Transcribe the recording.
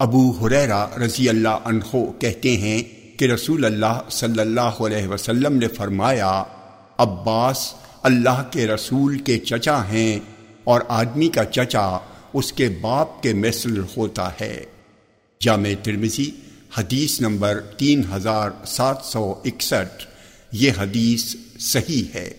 ابو حریرا رضی اللہ عنہ کہتے ہیں کہ رسول اللہ صلی اللہ علیہ وسلم نے فرمایا، عباس اللہ کے رسول کے چچا ہیں اور آدمی کا چچا اس کے باپ کے مثل ہوتا ہے۔ جامع ترمزی حدیث نمبر تین ہزار سات سو اکسٹھ، یہ حدیث صحیح ہے۔